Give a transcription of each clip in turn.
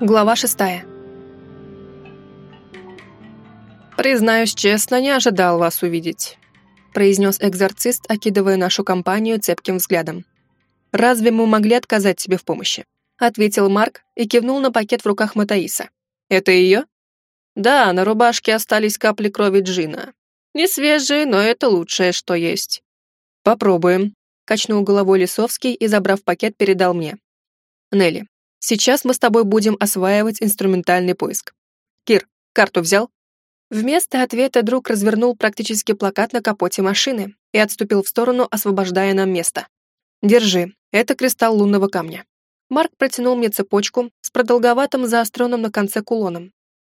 Глава шестая. «Признаюсь честно, не ожидал вас увидеть», произнес экзорцист, окидывая нашу компанию цепким взглядом. «Разве мы могли отказать тебе в помощи?» ответил Марк и кивнул на пакет в руках Матаиса. «Это ее?» «Да, на рубашке остались капли крови Джина. Не свежие, но это лучшее, что есть». «Попробуем», — качнул головой Лисовский и, забрав пакет, передал мне. «Нелли, Сейчас мы с тобой будем осваивать инструментальный поиск. Кир, карту взял?» Вместо ответа друг развернул практически плакат на капоте машины и отступил в сторону, освобождая нам место. «Держи, это кристалл лунного камня». Марк протянул мне цепочку с продолговатым заостренным на конце кулоном.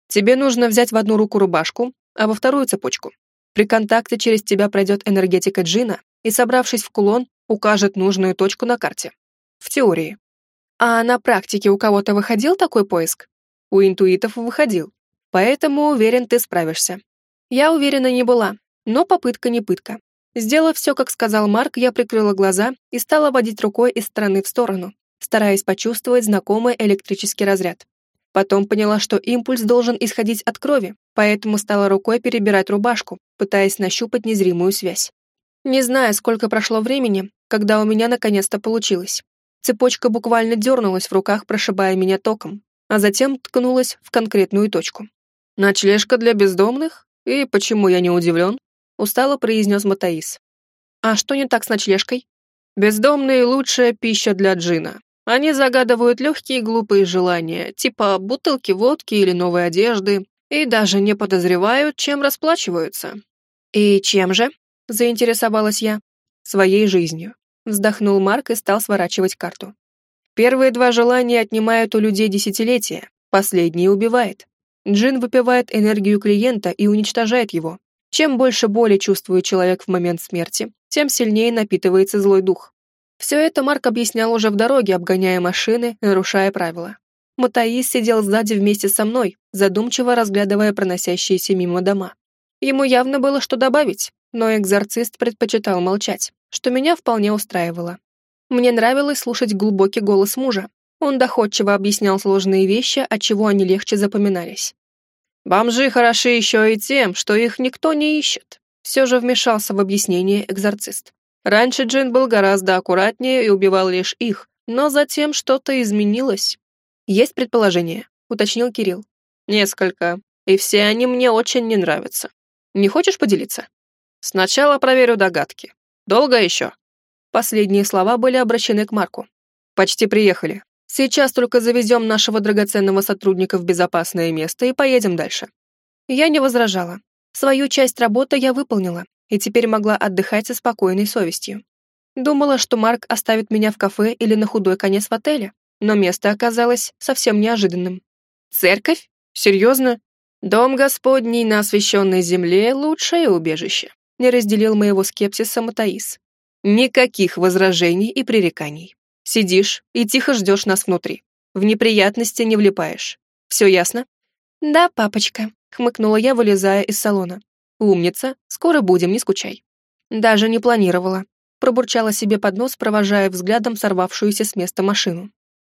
«Тебе нужно взять в одну руку рубашку, а во вторую цепочку. При контакте через тебя пройдет энергетика джина и, собравшись в кулон, укажет нужную точку на карте. В теории. А на практике у кого-то выходил такой поиск? У интуитов выходил. Поэтому уверен, ты справишься. Я уверена не была, но попытка не пытка. Сделав все, как сказал Марк, я прикрыла глаза и стала водить рукой из стороны в сторону, стараясь почувствовать знакомый электрический разряд. Потом поняла, что импульс должен исходить от крови, поэтому стала рукой перебирать рубашку, пытаясь нащупать незримую связь. Не знаю, сколько прошло времени, когда у меня наконец-то получилось. Цепочка буквально дернулась в руках, прошибая меня током, а затем ткнулась в конкретную точку. «Ночлежка для бездомных? И почему я не удивлен?» устало произнес Матаис. «А что не так с ночлежкой?» «Бездомные — лучшая пища для джина. Они загадывают легкие глупые желания, типа бутылки водки или новой одежды, и даже не подозревают, чем расплачиваются». «И чем же?» — заинтересовалась я. «Своей жизнью. Вздохнул Марк и стал сворачивать карту. Первые два желания отнимают у людей десятилетия, последнее убивает. Джин выпивает энергию клиента и уничтожает его. Чем больше боли чувствует человек в момент смерти, тем сильнее напитывается злой дух. Все это Марк объяснял уже в дороге, обгоняя машины, нарушая правила. Матаис сидел сзади вместе со мной, задумчиво разглядывая проносящиеся мимо дома. Ему явно было что добавить, но экзорцист предпочитал молчать что меня вполне устраивало. Мне нравилось слушать глубокий голос мужа. Он доходчиво объяснял сложные вещи, отчего они легче запоминались. «Бомжи хороши еще и тем, что их никто не ищет», все же вмешался в объяснение экзорцист. Раньше Джин был гораздо аккуратнее и убивал лишь их, но затем что-то изменилось. «Есть предположение», — уточнил Кирилл. «Несколько, и все они мне очень не нравятся. Не хочешь поделиться?» «Сначала проверю догадки. Долго еще?» Последние слова были обращены к Марку. «Почти приехали. Сейчас только завезем нашего драгоценного сотрудника в безопасное место и поедем дальше». Я не возражала. Свою часть работы я выполнила, и теперь могла отдыхать со спокойной совестью. Думала, что Марк оставит меня в кафе или на худой конец в отеле, но место оказалось совсем неожиданным. «Церковь? Серьезно? Дом Господний на освященной земле — лучшее убежище не разделил моего скепсиса Матаис. Никаких возражений и пререканий. Сидишь и тихо ждешь нас внутри. В неприятности не влипаешь. Все ясно? Да, папочка, хмыкнула я, вылезая из салона. Умница, скоро будем, не скучай. Даже не планировала. Пробурчала себе под нос, провожая взглядом сорвавшуюся с места машину.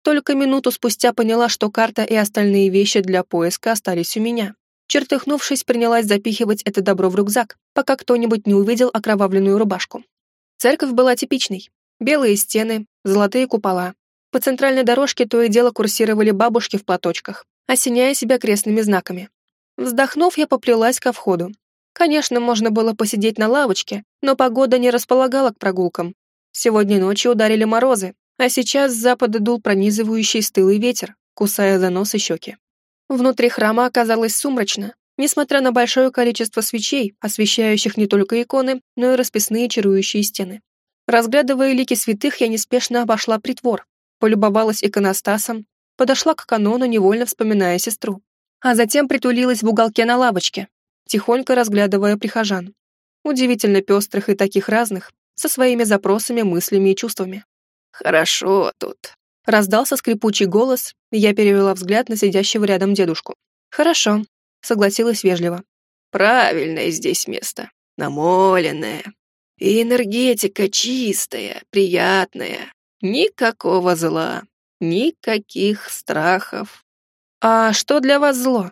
Только минуту спустя поняла, что карта и остальные вещи для поиска остались у меня. Чертыхнувшись, принялась запихивать это добро в рюкзак, пока кто-нибудь не увидел окровавленную рубашку. Церковь была типичной. Белые стены, золотые купола. По центральной дорожке то и дело курсировали бабушки в платочках, осеняя себя крестными знаками. Вздохнув, я поплелась ко входу. Конечно, можно было посидеть на лавочке, но погода не располагала к прогулкам. Сегодня ночью ударили морозы, а сейчас с запада дул пронизывающий стылый ветер, кусая за нос и щеки. Внутри храма оказалось сумрачно, несмотря на большое количество свечей, освещающих не только иконы, но и расписные чарующие стены. Разглядывая лики святых, я неспешно обошла притвор, полюбовалась иконостасом, подошла к канону, невольно вспоминая сестру, а затем притулилась в уголке на лавочке, тихонько разглядывая прихожан. Удивительно пестрых и таких разных, со своими запросами, мыслями и чувствами. «Хорошо тут», Раздался скрипучий голос, и я перевела взгляд на сидящего рядом дедушку. «Хорошо», — согласилась вежливо. «Правильное здесь место. Намоленное. И энергетика чистая, приятная. Никакого зла, никаких страхов. «А что для вас зло?»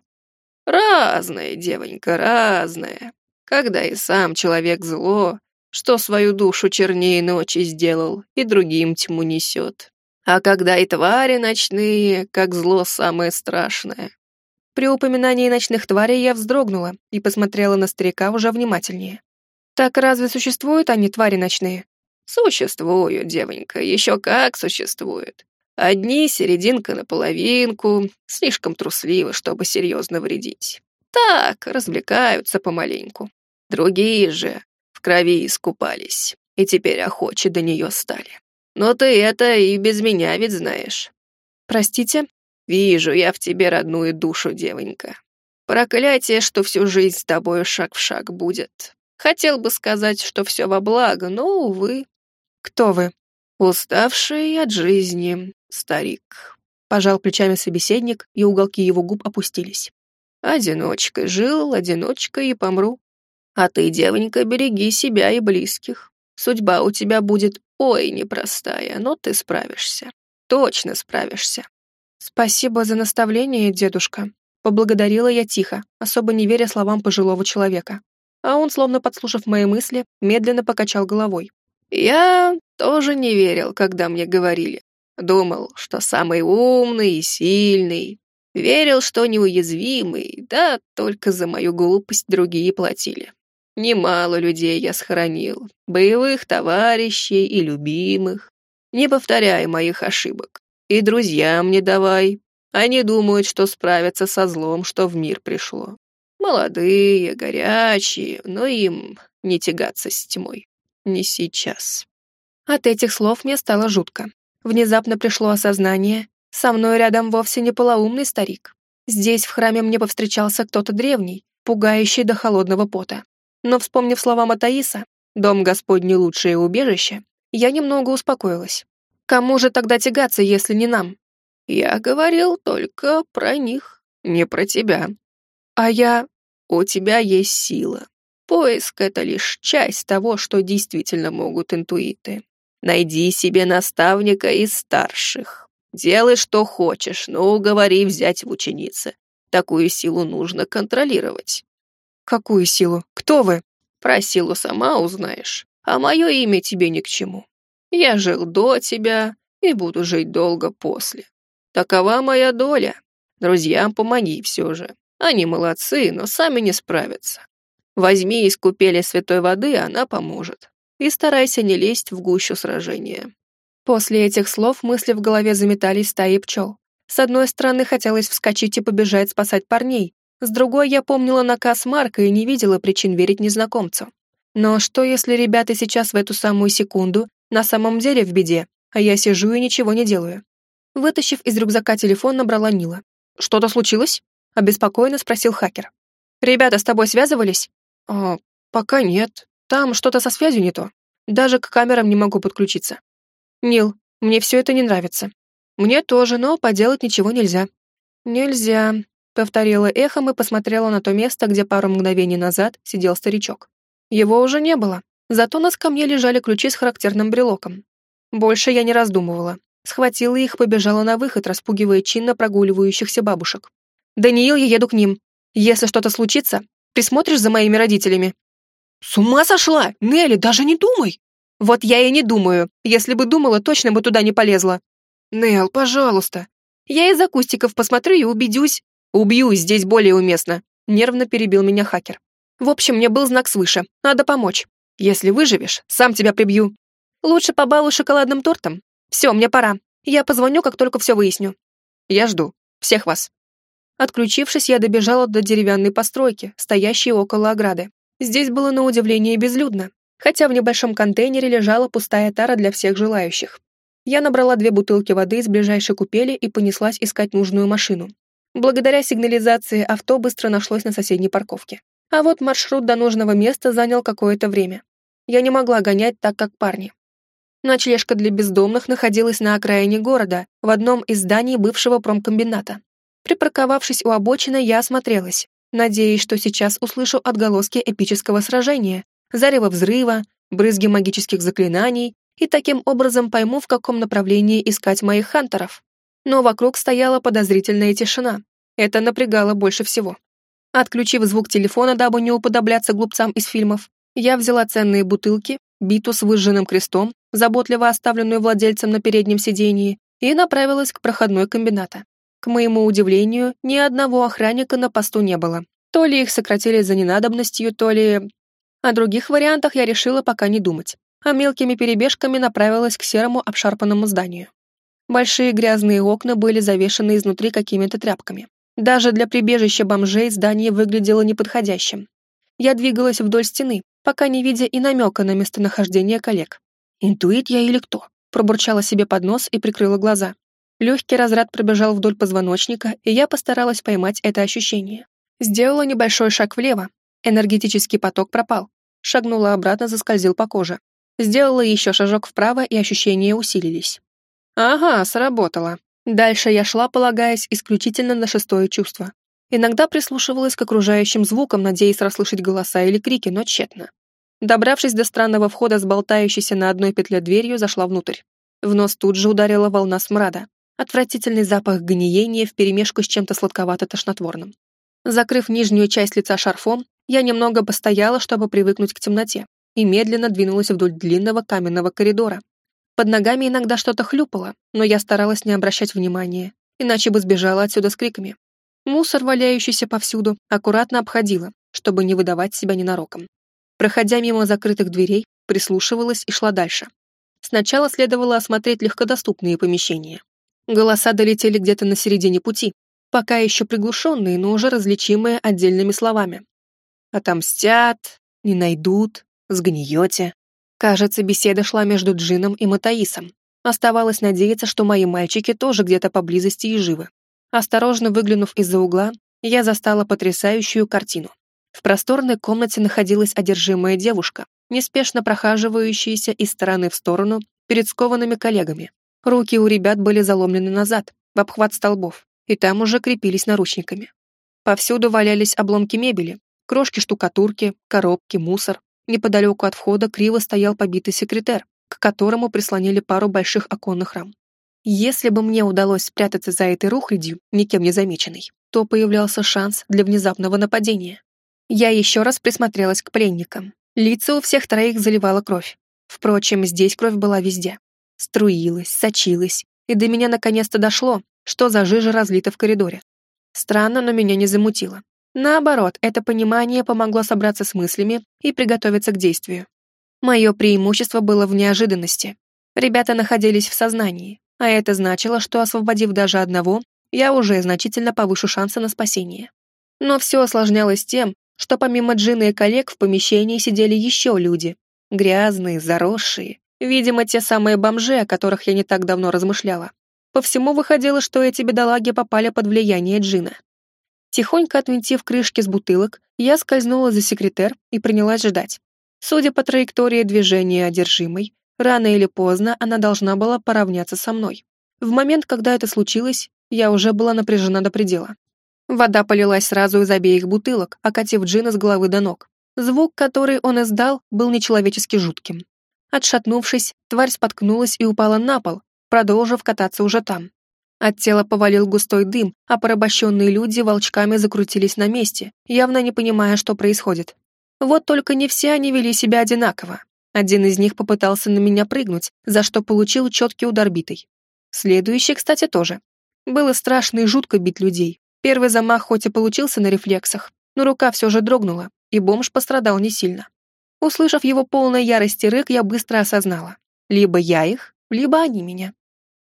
«Разное, девонька, разное. Когда и сам человек зло, что свою душу чернее ночи сделал и другим тьму несет. А когда и твари ночные, как зло самое страшное». При упоминании ночных тварей я вздрогнула и посмотрела на старика уже внимательнее. «Так разве существуют они, твари ночные?» «Существуют, девонька, еще как существуют. Одни серединка на половинку, слишком трусливы, чтобы серьезно вредить. Так, развлекаются помаленьку. Другие же в крови искупались, и теперь охочи до нее стали. Но ты это и без меня ведь знаешь. Простите? Вижу я в тебе родную душу, девонька. Проклятие, что всю жизнь с тобой шаг в шаг будет. Хотел бы сказать, что все во благо, но, увы. Кто вы? Уставший от жизни старик. Пожал плечами собеседник, и уголки его губ опустились. Одиночкой жил, одиночкой и помру. А ты, девонька, береги себя и близких. Судьба у тебя будет ой непростая, но ты справишься. Точно справишься. Спасибо за наставление, дедушка. Поблагодарила я тихо, особо не веря словам пожилого человека. А он, словно подслушав мои мысли, медленно покачал головой. Я тоже не верил, когда мне говорили. Думал, что самый умный и сильный. Верил, что неуязвимый, да только за мою глупость другие платили. Немало людей я сохранил, боевых товарищей и любимых. Не повторяй моих ошибок. И друзьям не давай. Они думают, что справятся со злом, что в мир пришло. Молодые, горячие, но им не тягаться с тьмой. Не сейчас. От этих слов мне стало жутко. Внезапно пришло осознание, со мной рядом вовсе не полоумный старик. Здесь, в храме, мне повстречался кто-то древний, пугающий до холодного пота. Но, вспомнив слова Матаиса, «Дом Господний лучшее убежище», я немного успокоилась. Кому же тогда тягаться, если не нам? Я говорил только про них, не про тебя. А я... У тебя есть сила. Поиск — это лишь часть того, что действительно могут интуиты. Найди себе наставника из старших. Делай, что хочешь, но уговори взять в ученицы. Такую силу нужно контролировать. Какую силу? Кто вы? Про силу сама узнаешь, а мое имя тебе ни к чему. Я жил до тебя и буду жить долго после. Такова моя доля. Друзьям помоги все же. Они молодцы, но сами не справятся. Возьми из купели святой воды, она поможет и старайся не лезть в гущу сражения». После этих слов мысли в голове заметались стаи пчел. С одной стороны, хотелось вскочить и побежать спасать парней, с другой я помнила наказ Марка и не видела причин верить незнакомцу. Но что, если ребята сейчас в эту самую секунду на самом деле в беде, а я сижу и ничего не делаю? Вытащив из рюкзака телефон, набрала Нила. «Что-то случилось?» — обеспокоенно спросил хакер. «Ребята с тобой связывались?» «А, пока нет. Там что-то со связью не то. Даже к камерам не могу подключиться. Нил, мне все это не нравится. Мне тоже, но поделать ничего нельзя. Нельзя, повторила эхом и посмотрела на то место, где пару мгновений назад сидел старичок. Его уже не было, зато на скамье лежали ключи с характерным брелоком. Больше я не раздумывала. Схватила их побежала на выход, распугивая чинно прогуливающихся бабушек. «Даниил, я еду к ним. Если что-то случится, присмотришь за моими родителями?» «С ума сошла! Нелли, даже не думай!» «Вот я и не думаю. Если бы думала, точно бы туда не полезла». «Нелл, пожалуйста». «Я из акустиков посмотрю и убедюсь». «Убью, здесь более уместно», — нервно перебил меня хакер. «В общем, мне был знак свыше. Надо помочь. Если выживешь, сам тебя прибью. Лучше побалуй шоколадным тортом. Все, мне пора. Я позвоню, как только все выясню. Я жду. Всех вас». Отключившись, я добежала до деревянной постройки, стоящей около ограды. Здесь было на удивление безлюдно, хотя в небольшом контейнере лежала пустая тара для всех желающих. Я набрала две бутылки воды из ближайшей купели и понеслась искать нужную машину. Благодаря сигнализации авто быстро нашлось на соседней парковке. А вот маршрут до нужного места занял какое-то время. Я не могла гонять так, как парни. Ночлежка для бездомных находилась на окраине города, в одном из зданий бывшего промкомбината. Припарковавшись у обочины, я осмотрелась надеясь, что сейчас услышу отголоски эпического сражения, зарево взрыва, брызги магических заклинаний и таким образом пойму, в каком направлении искать моих хантеров. Но вокруг стояла подозрительная тишина. Это напрягало больше всего. Отключив звук телефона, дабы не уподобляться глупцам из фильмов, я взяла ценные бутылки, биту с выжженным крестом, заботливо оставленную владельцем на переднем сидении, и направилась к проходной комбината. К моему удивлению, ни одного охранника на посту не было. То ли их сократили за ненадобностью, то ли... О других вариантах я решила пока не думать, а мелкими перебежками направилась к серому обшарпанному зданию. Большие грязные окна были завешаны изнутри какими-то тряпками. Даже для прибежища бомжей здание выглядело неподходящим. Я двигалась вдоль стены, пока не видя и намека на местонахождение коллег. «Интуит я или кто?» Пробурчала себе под нос и прикрыла глаза. Легкий разряд пробежал вдоль позвоночника, и я постаралась поймать это ощущение. Сделала небольшой шаг влево. Энергетический поток пропал. Шагнула обратно, заскользил по коже. Сделала еще шажок вправо, и ощущения усилились. Ага, сработало. Дальше я шла, полагаясь исключительно на шестое чувство. Иногда прислушивалась к окружающим звукам, надеясь расслышать голоса или крики, но тщетно. Добравшись до странного входа с болтающейся на одной петле дверью, зашла внутрь. В нос тут же ударила волна смрада. Отвратительный запах гниения вперемешку с чем-то сладковато-тошнотворным. Закрыв нижнюю часть лица шарфом, я немного постояла, чтобы привыкнуть к темноте, и медленно двинулась вдоль длинного каменного коридора. Под ногами иногда что-то хлюпало, но я старалась не обращать внимания, иначе бы сбежала отсюда с криками. Мусор, валяющийся повсюду, аккуратно обходила, чтобы не выдавать себя ненароком. Проходя мимо закрытых дверей, прислушивалась и шла дальше. Сначала следовало осмотреть легкодоступные помещения. Голоса долетели где-то на середине пути, пока еще приглушенные, но уже различимые отдельными словами. «Отомстят», «не найдут», «сгниете». Кажется, беседа шла между Джином и Матаисом. Оставалось надеяться, что мои мальчики тоже где-то поблизости и живы. Осторожно выглянув из-за угла, я застала потрясающую картину. В просторной комнате находилась одержимая девушка, неспешно прохаживающаяся из стороны в сторону перед скованными коллегами. Руки у ребят были заломлены назад, в обхват столбов, и там уже крепились наручниками. Повсюду валялись обломки мебели, крошки штукатурки, коробки, мусор. Неподалеку от входа криво стоял побитый секретер, к которому прислонили пару больших оконных рам. Если бы мне удалось спрятаться за этой рухлядью, никем не замеченной, то появлялся шанс для внезапного нападения. Я еще раз присмотрелась к пленникам. Лица у всех троих заливала кровь. Впрочем, здесь кровь была везде. Струилась, сочилась, и до меня наконец-то дошло, что за жижа разлита в коридоре. Странно, но меня не замутило. Наоборот, это понимание помогло собраться с мыслями и приготовиться к действию. Мое преимущество было в неожиданности. Ребята находились в сознании, а это значило, что, освободив даже одного, я уже значительно повышу шансы на спасение. Но все осложнялось тем, что помимо Джина и коллег в помещении сидели еще люди. Грязные, заросшие. Видимо, те самые бомжи, о которых я не так давно размышляла. По всему выходило, что эти бедолаги попали под влияние Джина. Тихонько отвинтив крышки с бутылок, я скользнула за секретер и принялась ждать. Судя по траектории движения одержимой, рано или поздно она должна была поравняться со мной. В момент, когда это случилось, я уже была напряжена до предела. Вода полилась сразу из обеих бутылок, окатив Джина с головы до ног. Звук, который он издал, был нечеловечески жутким. Отшатнувшись, тварь споткнулась и упала на пол, продолжив кататься уже там. От тела повалил густой дым, а порабощенные люди волчками закрутились на месте, явно не понимая, что происходит. Вот только не все они вели себя одинаково. Один из них попытался на меня прыгнуть, за что получил четкий удар битой. Следующий, кстати, тоже. Было страшно и жутко бить людей, Первый замах хоть и получился на рефлексах, но рука все же дрогнула, и бомж пострадал не сильно. Услышав его полной ярости рык, я быстро осознала. Либо я их, либо они меня.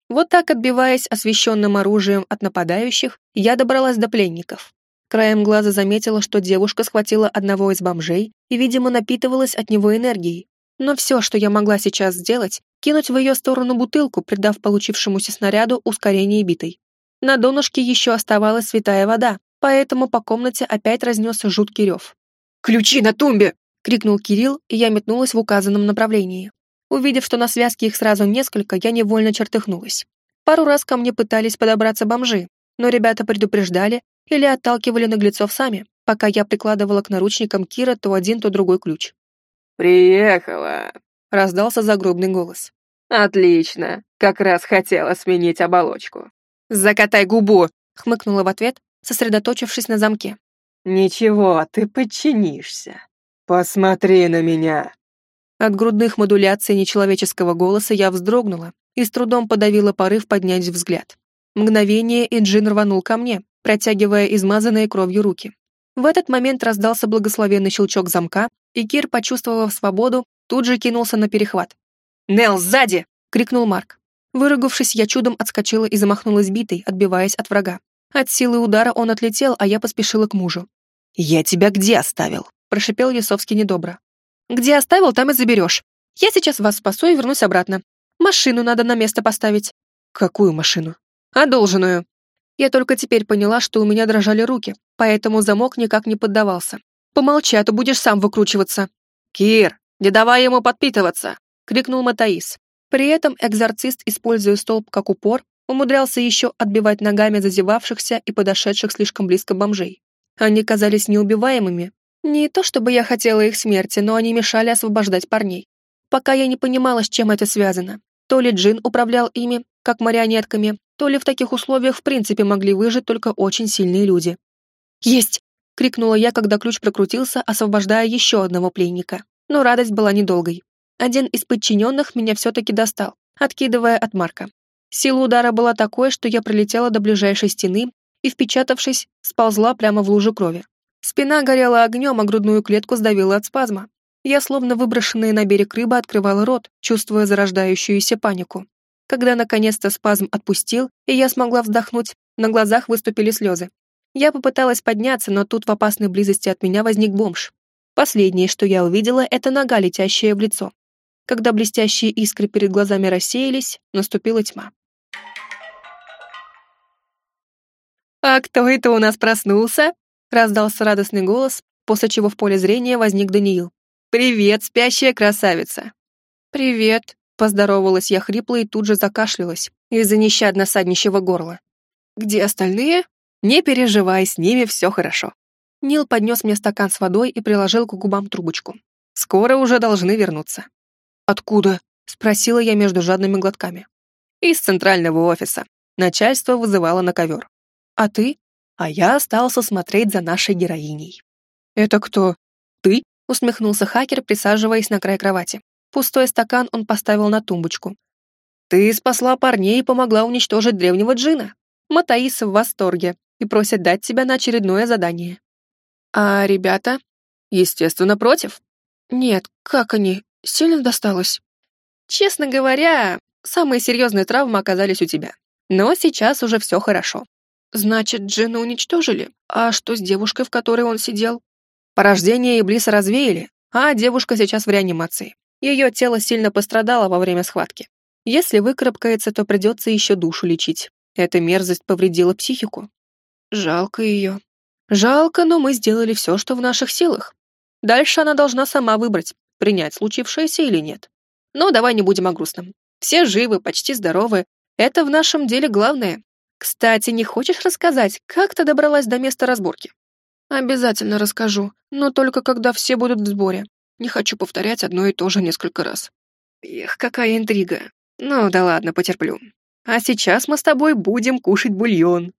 Вот так, отбиваясь освещенным оружием от нападающих, я добралась до пленников. Краем глаза заметила, что девушка схватила одного из бомжей и, видимо, напитывалась от него энергией. Но все, что я могла сейчас сделать, кинуть в ее сторону бутылку, придав получившемуся снаряду ускорение битой. На донышке еще оставалась святая вода, поэтому по комнате опять разнесся жуткий рев. «Ключи на тумбе!» — крикнул Кирилл, и я метнулась в указанном направлении. Увидев, что на связке их сразу несколько, я невольно чертыхнулась. Пару раз ко мне пытались подобраться бомжи, но ребята предупреждали или отталкивали наглецов сами, пока я прикладывала к наручникам Кира то один, то другой ключ. «Приехала!» — раздался загробный голос. «Отлично! Как раз хотела сменить оболочку». «Закатай губу!» — хмыкнула в ответ, сосредоточившись на замке. «Ничего, ты подчинишься. Посмотри на меня!» От грудных модуляций нечеловеческого голоса я вздрогнула и с трудом подавила порыв поднять взгляд. Мгновение и рванул ко мне, протягивая измазанные кровью руки. В этот момент раздался благословенный щелчок замка, и Кир, почувствовав свободу, тут же кинулся на перехват. «Нелл, сзади!» — крикнул Марк. Выругавшись, я чудом отскочила и замахнулась битой, отбиваясь от врага. От силы удара он отлетел, а я поспешила к мужу. «Я тебя где оставил?» — прошипел Лисовский недобро. «Где оставил, там и заберешь. Я сейчас вас спасу и вернусь обратно. Машину надо на место поставить». «Какую машину?» «Одолженную». Я только теперь поняла, что у меня дрожали руки, поэтому замок никак не поддавался. «Помолчи, а то будешь сам выкручиваться». «Кир, не давай ему подпитываться!» — крикнул Матаис. При этом экзорцист, используя столб как упор, умудрялся еще отбивать ногами зазевавшихся и подошедших слишком близко бомжей. Они казались неубиваемыми. Не то чтобы я хотела их смерти, но они мешали освобождать парней. Пока я не понимала, с чем это связано. То ли Джин управлял ими, как марионетками, то ли в таких условиях в принципе могли выжить только очень сильные люди. «Есть!» — крикнула я, когда ключ прокрутился, освобождая еще одного пленника. Но радость была недолгой. Один из подчиненных меня все-таки достал, откидывая от Марка. Сила удара была такой, что я пролетела до ближайшей стены и, впечатавшись, сползла прямо в лужу крови. Спина горела огнем, а грудную клетку сдавила от спазма. Я, словно выброшенная на берег рыба, открывала рот, чувствуя зарождающуюся панику. Когда наконец-то спазм отпустил, и я смогла вздохнуть, на глазах выступили слезы. Я попыталась подняться, но тут в опасной близости от меня возник бомж. Последнее, что я увидела, это нога, летящая в лицо. Когда блестящие искры перед глазами рассеялись, наступила тьма. «А кто это у нас проснулся?» — раздался радостный голос, после чего в поле зрения возник Даниил. «Привет, спящая красавица!» «Привет!» — поздоровалась я хрипло и тут же закашлялась из-за нещадно саднищего горла. «Где остальные?» «Не переживай, с ними все хорошо». Нил поднес мне стакан с водой и приложил к губам трубочку. «Скоро уже должны вернуться». «Откуда?» — спросила я между жадными глотками. «Из центрального офиса. Начальство вызывало на ковер». «А ты?» «А я остался смотреть за нашей героиней». «Это кто?» «Ты?» — усмехнулся хакер, присаживаясь на край кровати. Пустой стакан он поставил на тумбочку. «Ты спасла парней и помогла уничтожить древнего джина. Матаис в восторге и просит дать тебя на очередное задание». «А ребята?» «Естественно, против». «Нет, как они? Сильно досталось?» «Честно говоря, самые серьезные травмы оказались у тебя. Но сейчас уже все хорошо». «Значит, Джина уничтожили? А что с девушкой, в которой он сидел?» Порождение Иблиса развеяли, а девушка сейчас в реанимации. Ее тело сильно пострадало во время схватки. Если выкарабкается, то придется еще душу лечить. Эта мерзость повредила психику. Жалко ее. Жалко, но мы сделали все, что в наших силах. Дальше она должна сама выбрать, принять случившееся или нет. Но давай не будем о грустном. Все живы, почти здоровы. Это в нашем деле главное. Кстати, не хочешь рассказать, как ты добралась до места разборки? Обязательно расскажу, но только когда все будут в сборе. Не хочу повторять одно и то же несколько раз. Эх, какая интрига. Ну да ладно, потерплю. А сейчас мы с тобой будем кушать бульон.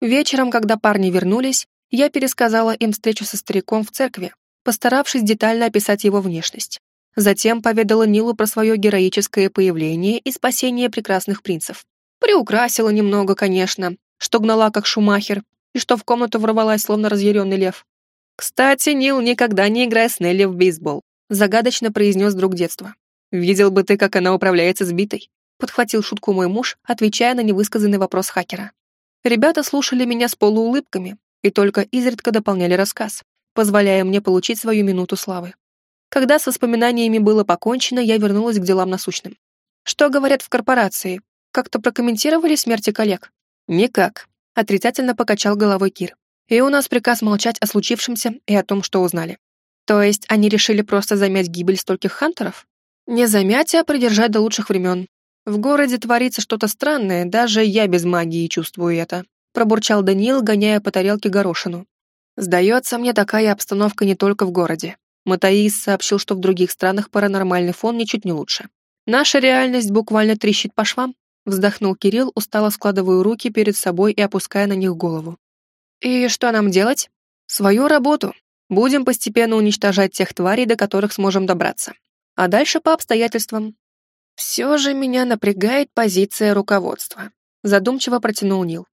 Вечером, когда парни вернулись, я пересказала им встречу со стариком в церкви, постаравшись детально описать его внешность. Затем поведала Нилу про свое героическое появление и спасение прекрасных принцев. Приукрасила немного, конечно, что гнала как шумахер, и что в комнату ворвалась, словно разъяренный лев. «Кстати, Нил, никогда не играй с Нелли в бейсбол», загадочно произнес друг детства. «Видел бы ты, как она управляется сбитой», подхватил шутку мой муж, отвечая на невысказанный вопрос хакера. Ребята слушали меня с полуулыбками и только изредка дополняли рассказ, позволяя мне получить свою минуту славы. Когда с воспоминаниями было покончено, я вернулась к делам насущным. Что говорят в корпорации? Как-то прокомментировали смерти коллег? Никак. Отрицательно покачал головой Кир. И у нас приказ молчать о случившемся и о том, что узнали. То есть они решили просто замять гибель стольких хантеров? Не замять, а придержать до лучших времен. В городе творится что-то странное, даже я без магии чувствую это. Пробурчал Даниил, гоняя по тарелке горошину. Сдается мне такая обстановка не только в городе. Матаис сообщил, что в других странах паранормальный фон ничуть не лучше. Наша реальность буквально трещит по швам, вздохнул Кирилл, устало складывая руки перед собой и опуская на них голову. И что нам делать? Свою работу. Будем постепенно уничтожать тех тварей, до которых сможем добраться. А дальше по обстоятельствам. Все же меня напрягает позиция руководства. Задумчиво протянул Нил.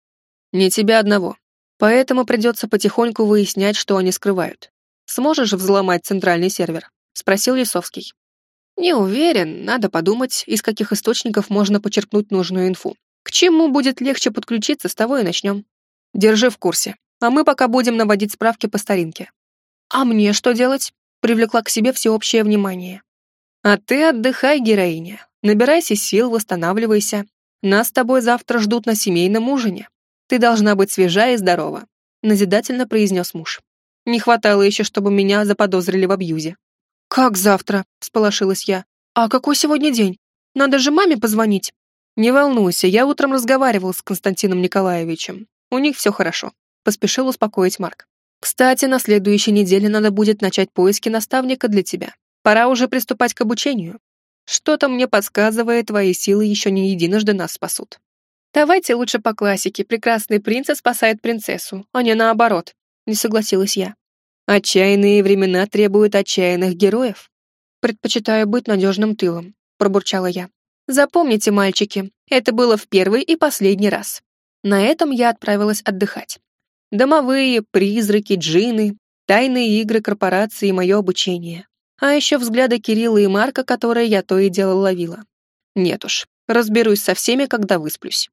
Не тебя одного. Поэтому придется потихоньку выяснять, что они скрывают. Сможешь взломать центральный сервер? Спросил Лисовский. Не уверен, надо подумать, из каких источников можно почерпнуть нужную инфу. К чему будет легче подключиться, с того и начнем. Держи в курсе, а мы пока будем наводить справки по старинке. А мне что делать? Привлекла к себе всеобщее внимание. А ты отдыхай, героиня. Набирайся сил, восстанавливайся. Нас с тобой завтра ждут на семейном ужине. Ты должна быть свежа и здорова», — назидательно произнес муж. «Не хватало еще, чтобы меня заподозрили в абьюзе». «Как завтра?» — всполошилась я. «А какой сегодня день? Надо же маме позвонить». «Не волнуйся, я утром разговаривал с Константином Николаевичем. У них все хорошо», — поспешил успокоить Марк. «Кстати, на следующей неделе надо будет начать поиски наставника для тебя. Пора уже приступать к обучению. Что-то мне подсказывает, твои силы еще не единожды нас спасут». «Давайте лучше по классике. Прекрасный принц спасает принцессу, а не наоборот», — не согласилась я. Отчаянные времена требуют отчаянных героев. Предпочитаю быть надежным тылом, пробурчала я. Запомните, мальчики, это было в первый и последний раз. На этом я отправилась отдыхать. Домовые, призраки, джины, тайные игры корпорации и мое обучение. А еще взгляды Кирилла и Марка, которые я то и дело ловила. Нет уж, разберусь со всеми, когда высплюсь.